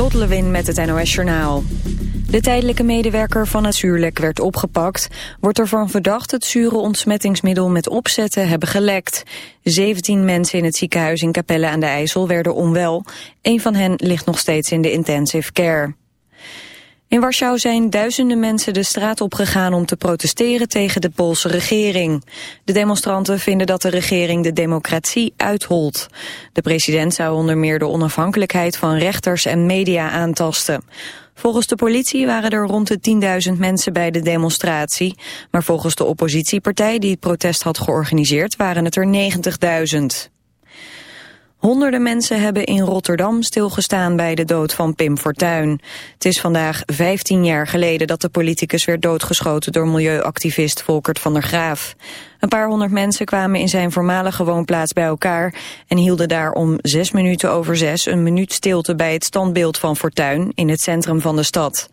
Lot Lewin met het NOS Journaal. De tijdelijke medewerker van het zuurlek werd opgepakt. Wordt ervan verdacht het zure ontsmettingsmiddel met opzetten hebben gelekt. 17 mensen in het ziekenhuis in Capelle aan de IJssel werden onwel. Een van hen ligt nog steeds in de intensive care. In Warschau zijn duizenden mensen de straat opgegaan om te protesteren tegen de Poolse regering. De demonstranten vinden dat de regering de democratie uitholt. De president zou onder meer de onafhankelijkheid van rechters en media aantasten. Volgens de politie waren er rond de 10.000 mensen bij de demonstratie. Maar volgens de oppositiepartij die het protest had georganiseerd waren het er 90.000. Honderden mensen hebben in Rotterdam stilgestaan bij de dood van Pim Fortuyn. Het is vandaag 15 jaar geleden dat de politicus werd doodgeschoten door milieuactivist Volkert van der Graaf. Een paar honderd mensen kwamen in zijn voormalige woonplaats bij elkaar en hielden daar om zes minuten over zes een minuut stilte bij het standbeeld van Fortuyn in het centrum van de stad.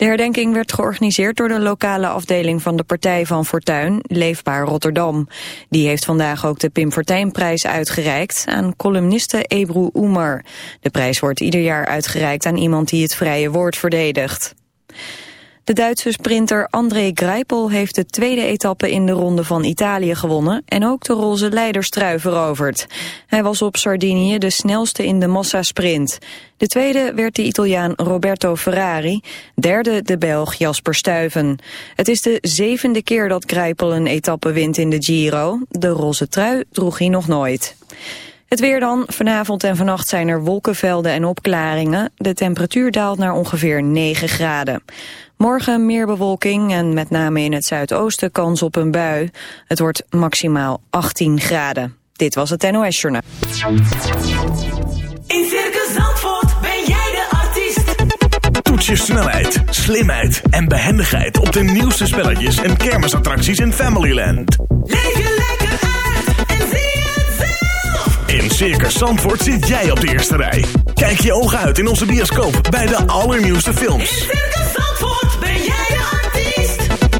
De herdenking werd georganiseerd door de lokale afdeling van de Partij van Fortuin, Leefbaar Rotterdam. Die heeft vandaag ook de Pim Fortuynprijs uitgereikt aan columniste Ebru Oemar. De prijs wordt ieder jaar uitgereikt aan iemand die het vrije woord verdedigt. De Duitse sprinter André Greipel heeft de tweede etappe in de Ronde van Italië gewonnen en ook de roze leiderstrui veroverd. Hij was op Sardinië de snelste in de massasprint. De tweede werd de Italiaan Roberto Ferrari, derde de Belg Jasper Stuyven. Het is de zevende keer dat Greipel een etappe wint in de Giro. De roze trui droeg hij nog nooit. Het weer dan. Vanavond en vannacht zijn er wolkenvelden en opklaringen. De temperatuur daalt naar ongeveer 9 graden. Morgen meer bewolking en met name in het zuidoosten kans op een bui. Het wordt maximaal 18 graden. Dit was het NOS Journaal. In Circus Zandvoort ben jij de artiest. Toets je snelheid, slimheid en behendigheid op de nieuwste spelletjes en kermisattracties in Familyland. Leef je lekker uit en zie het zelf. In Circus Zandvoort zit jij op de eerste rij. Kijk je ogen uit in onze bioscoop bij de allernieuwste In films. Circus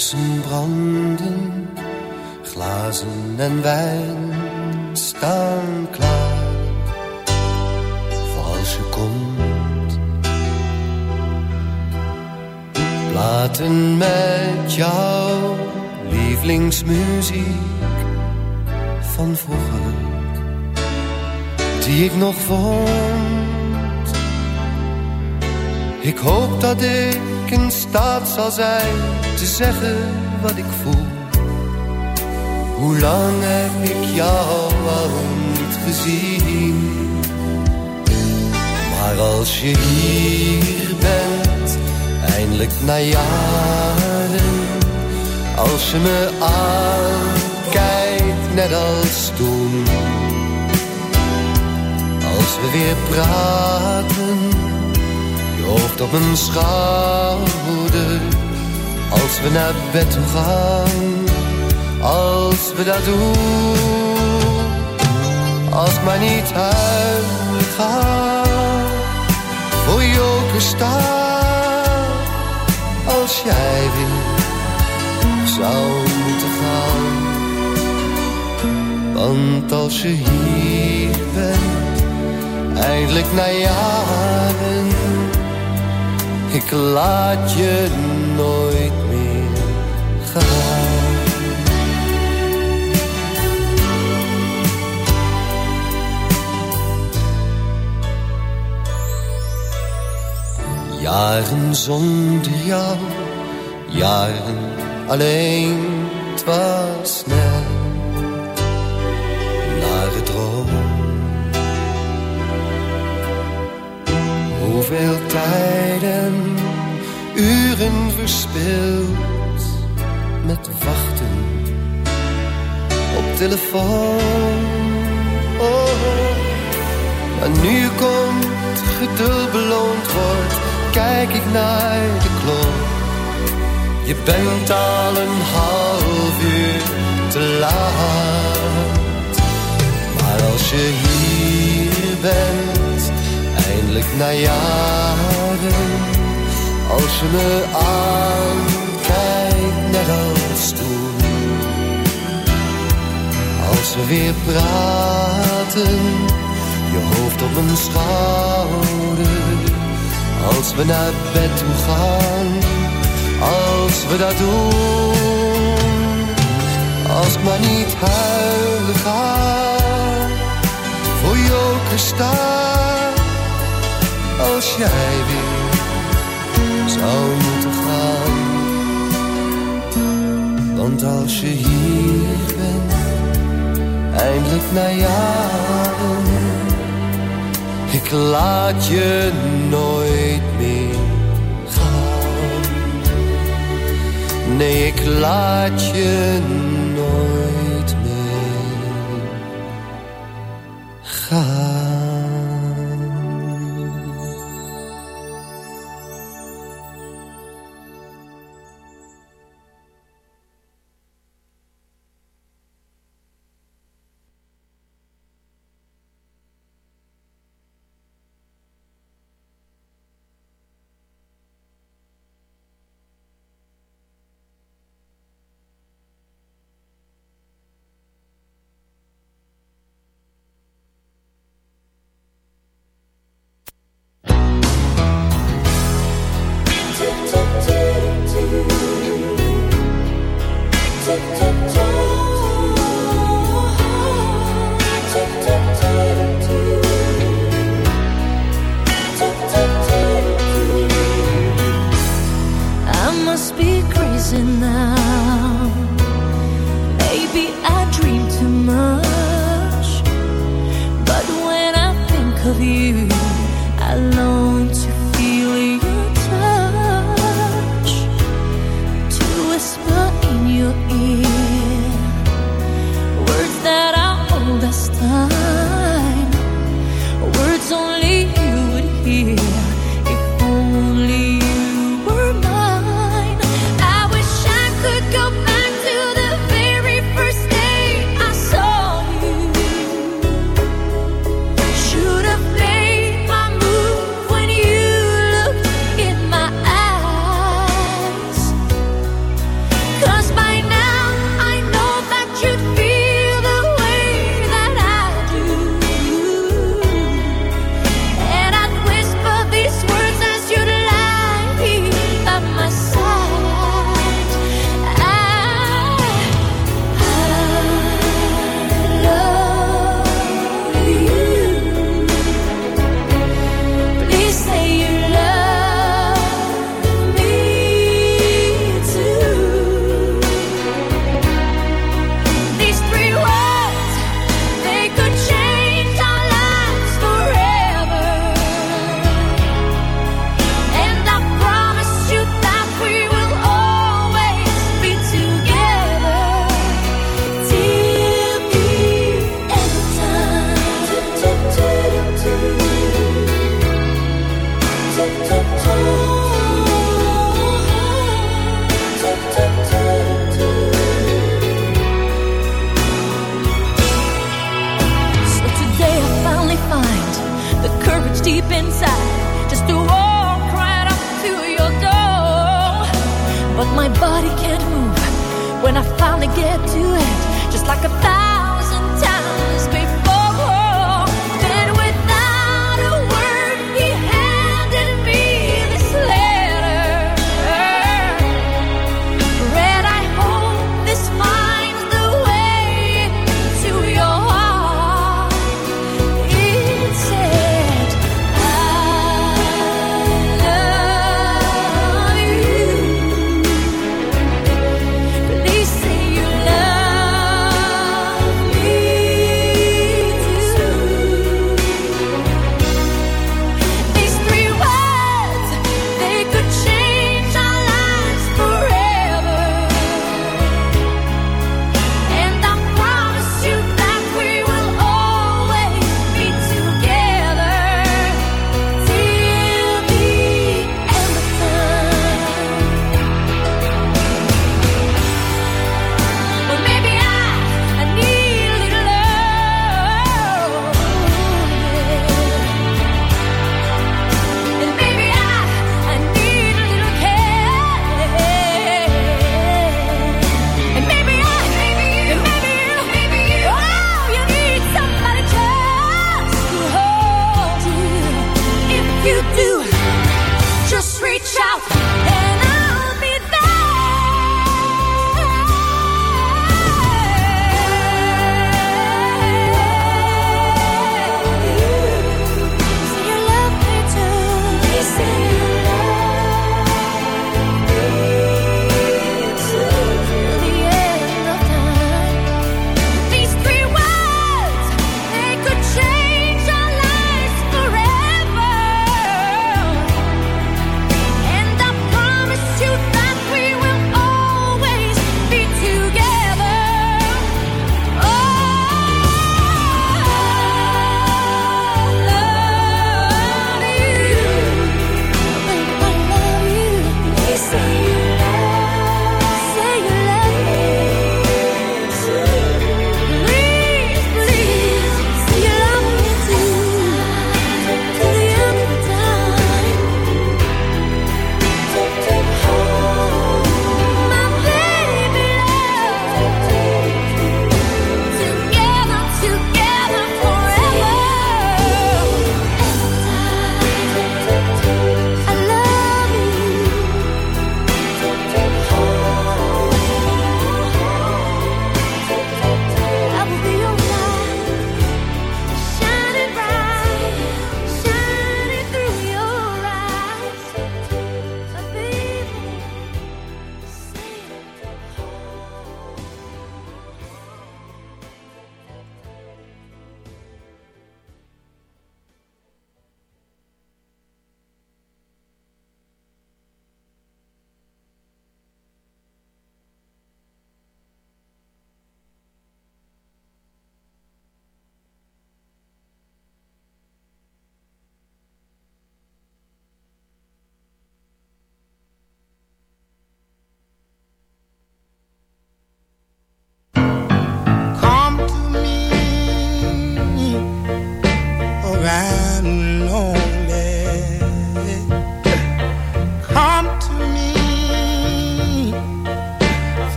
Kaarsen branden, glazen en wijn staan klaar. Voor als je komt. Platen met jouw lievelingsmuziek van vroeger. Die ik nog vond. Ik hoop dat ik in staat zal zijn te zeggen wat ik voel. Hoe lang heb ik jou al niet gezien? Maar als je hier bent, eindelijk na jaren. Als je me aankijkt, net als toen. Als we weer praten, hoofd op mijn schouder. Als we naar bed gaan, als we dat doen. Als ik maar niet huilen ga, voor je ook staan. Als jij weer zou moeten gaan. Want als je hier bent, eindelijk na jaren, ik laat je nooit meer gaan. Jaren zonder jou, jaren alleen, het was snel Hoeveel tijden, uren verspild met wachten op telefoon. Oh, maar nu komt, geduld beloond wordt, kijk ik naar de klok. Je bent al een half uur te laat. Maar als je hier bent, eindelijk na jaren. Als je me aankijkt, net als toen. Als we weer praten, je hoofd op mijn schouder. Als we naar bed toe gaan als we dat doen. Als ik maar niet huilen ga, voor joker sta. Als jij weer zou moeten gaan. Want als je hier bent, eindelijk na jaren. Ik laat je nooit meer Nee, ik laat je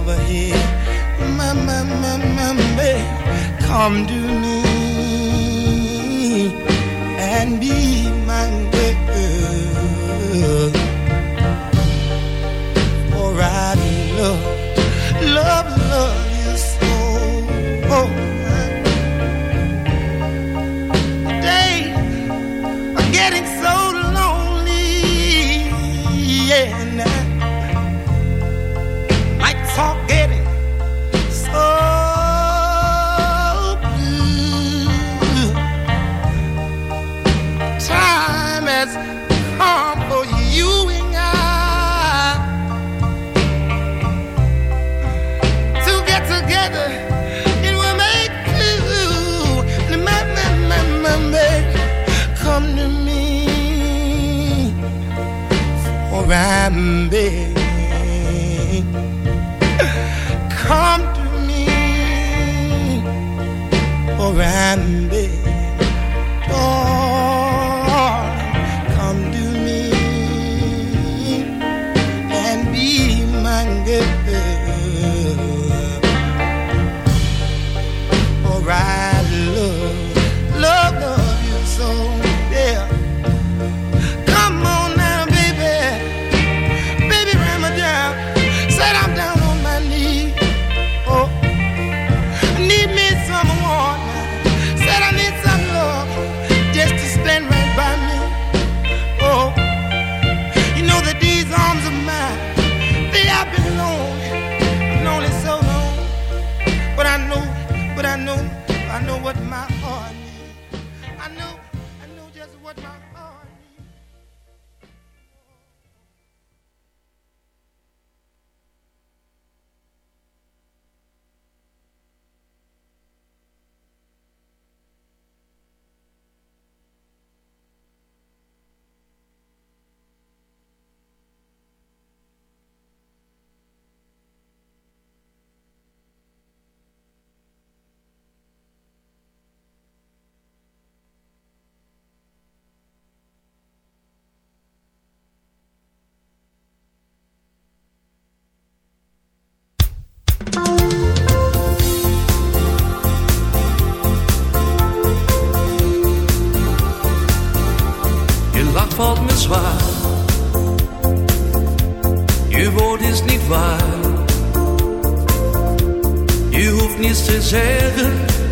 over here. My, my, my, my, baby, come to me and be my girl. For I love.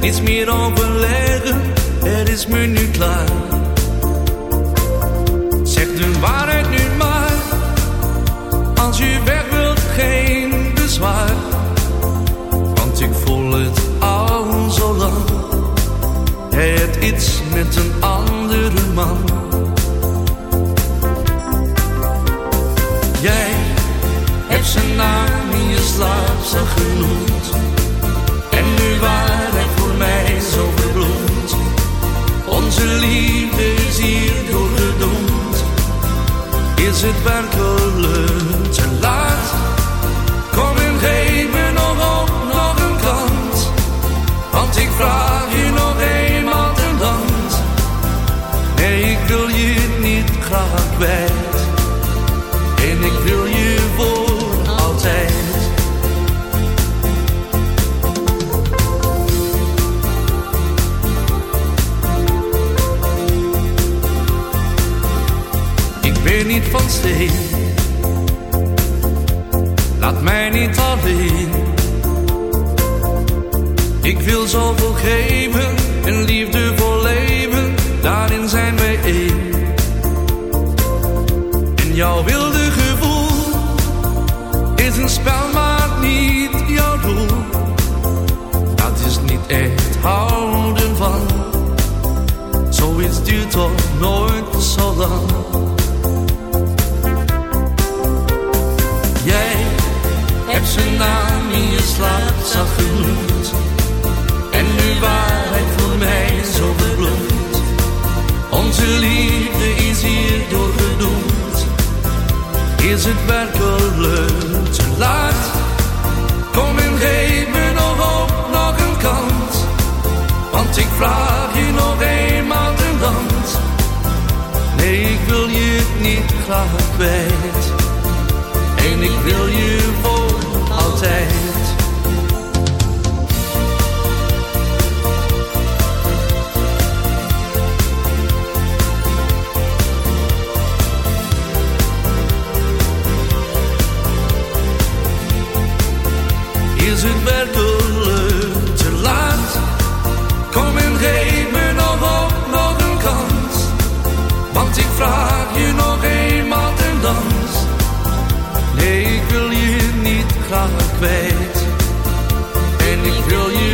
Is meer overleggen, het is me nu klaar. Laat mij niet alleen. Ik wil zoveel geven en liefde voor leven, daarin zijn wij één. En jouw wilde gevoel is een spel, maar niet jouw doel. Dat is niet echt houden van, zoiets duurt toch nooit zo lang. naam in je slaap zag genoemd. En nu waarheid voor mij zo verbloemd. Onze liefde is hier doorgedoemd. Is het werkelijk te laat? Kom en geef me nog op, nog een kans. Want ik vraag je nog eenmaal een dans. Nee, ik wil je niet graag kwijt. En ik wil je voor take fate, and you feel you.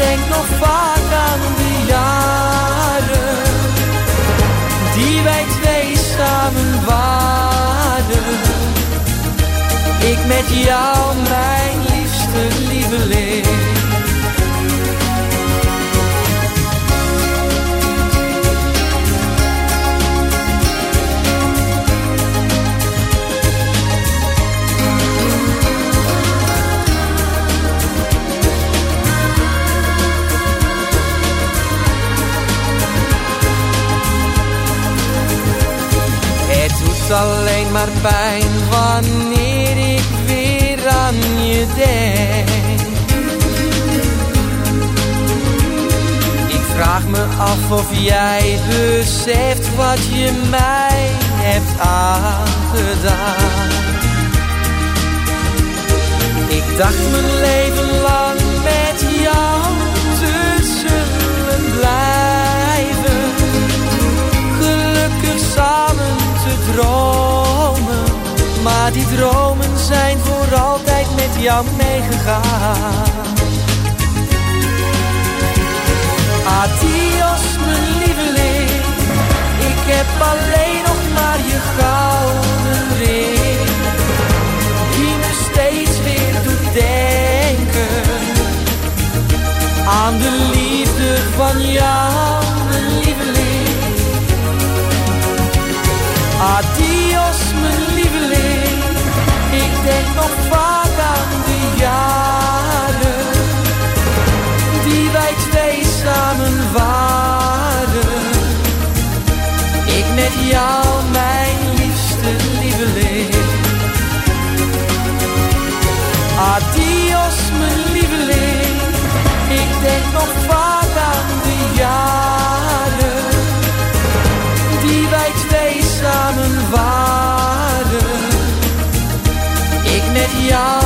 Denk nog vaak aan de jaren die wij twee samen waren. Ik met jou, mijn alleen maar pijn wanneer ik weer aan je denk. Ik vraag me af of jij beseft wat je mij hebt aangedaan. Ik dacht mijn leven lang met jou dromen. Maar die dromen zijn voor altijd met jou meegegaan. Adios mijn lieveling, ik heb alleen nog maar je gouden ring. Die me steeds weer doet denken aan de liefde van jou, denk nog vaak aan de jaren die wij twee samen waren. Ik met jou, mijn liefste lieveling. Adios mijn lieveling, ik denk nog vaak Ik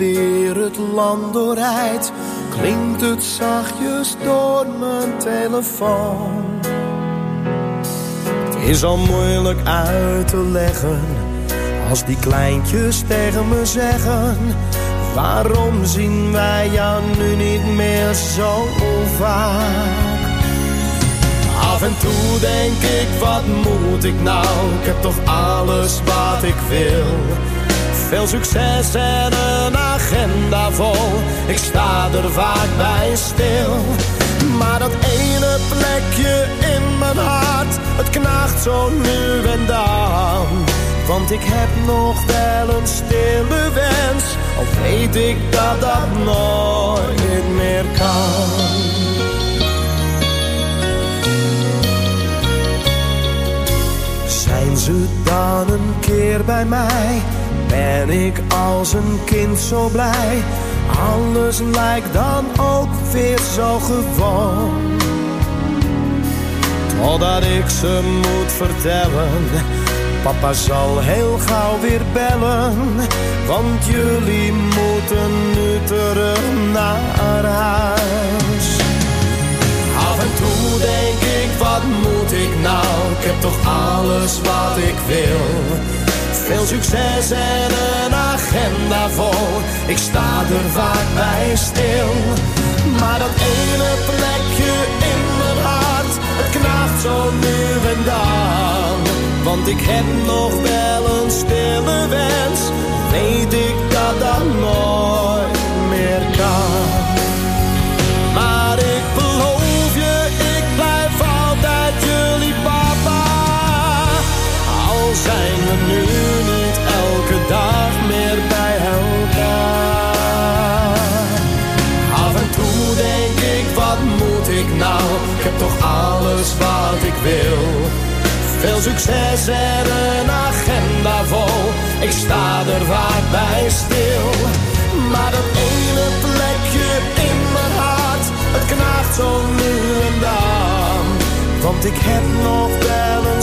weer het land doorrijdt? Klinkt het zachtjes door mijn telefoon? Het is al moeilijk uit te leggen als die kleintjes tegen me zeggen. Waarom zien wij jou nu niet meer zo vaak? Af en toe denk ik, wat moet ik nou? Ik heb toch alles wat ik wil. Veel succes en een agenda vol. Ik sta er vaak bij stil. Maar dat ene plekje in mijn hart, het knaagt zo nu en dan. Want ik heb nog wel een stille wens, al weet ik dat dat nooit meer kan. Zijn ze dan een keer bij mij? Ben ik als een kind zo blij? Alles lijkt dan ook weer zo gewoon. Totdat ik ze moet vertellen. Papa zal heel gauw weer bellen. Want jullie moeten nu terug naar huis. Af en toe denk ik, wat moet ik nou? Ik heb toch alles wat ik wil. Veel succes en een agenda vol. Ik sta er vaak bij stil. Maar dat ene plekje in mijn hart, het knaagt zo nu en dan. Want ik heb nog wel een stille wens. Weet ik dat dat nooit meer kan. Maar ik beloof je, ik blijf altijd jullie papa. Al zijn we nu Ik heb toch alles wat ik wil. Veel succes en een agenda vol. Ik sta er vaak bij stil. Maar dat ene plekje in mijn hart, het knaagt zo nu en dan. Want ik heb nog wel een